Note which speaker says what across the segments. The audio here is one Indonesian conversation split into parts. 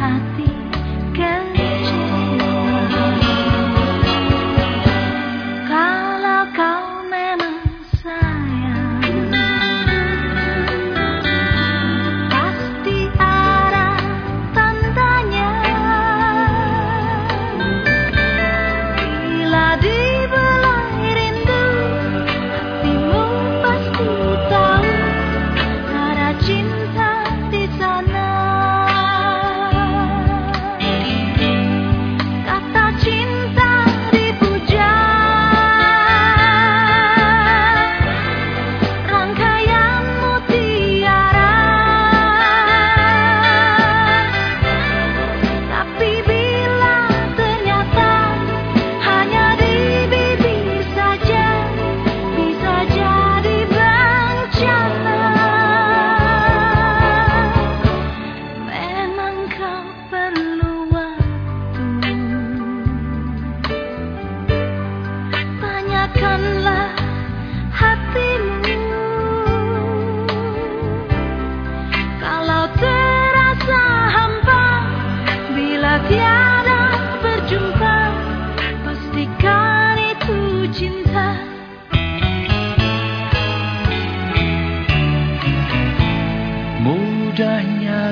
Speaker 1: a.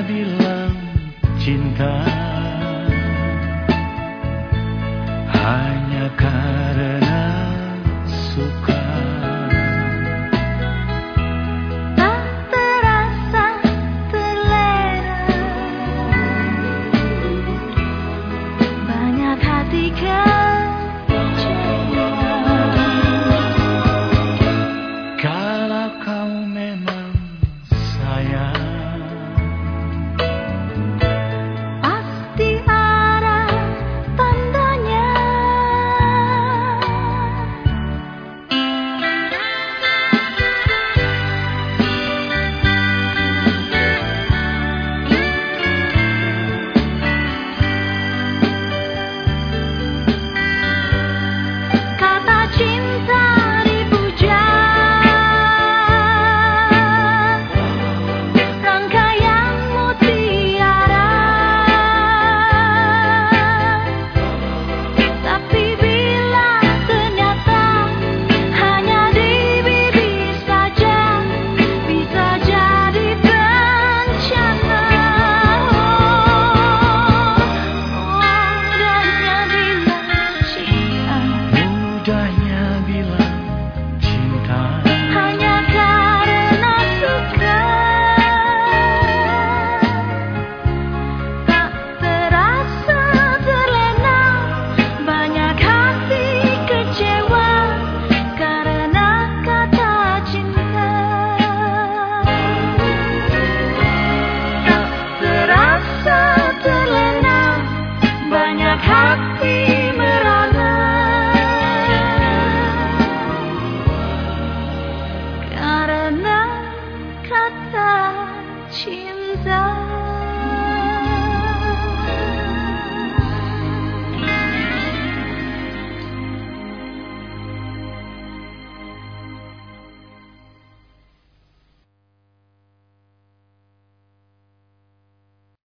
Speaker 1: bilang cinta. Hanya karena suka.
Speaker 2: Tak terasa terlena. Banyak hati
Speaker 1: kau прощание.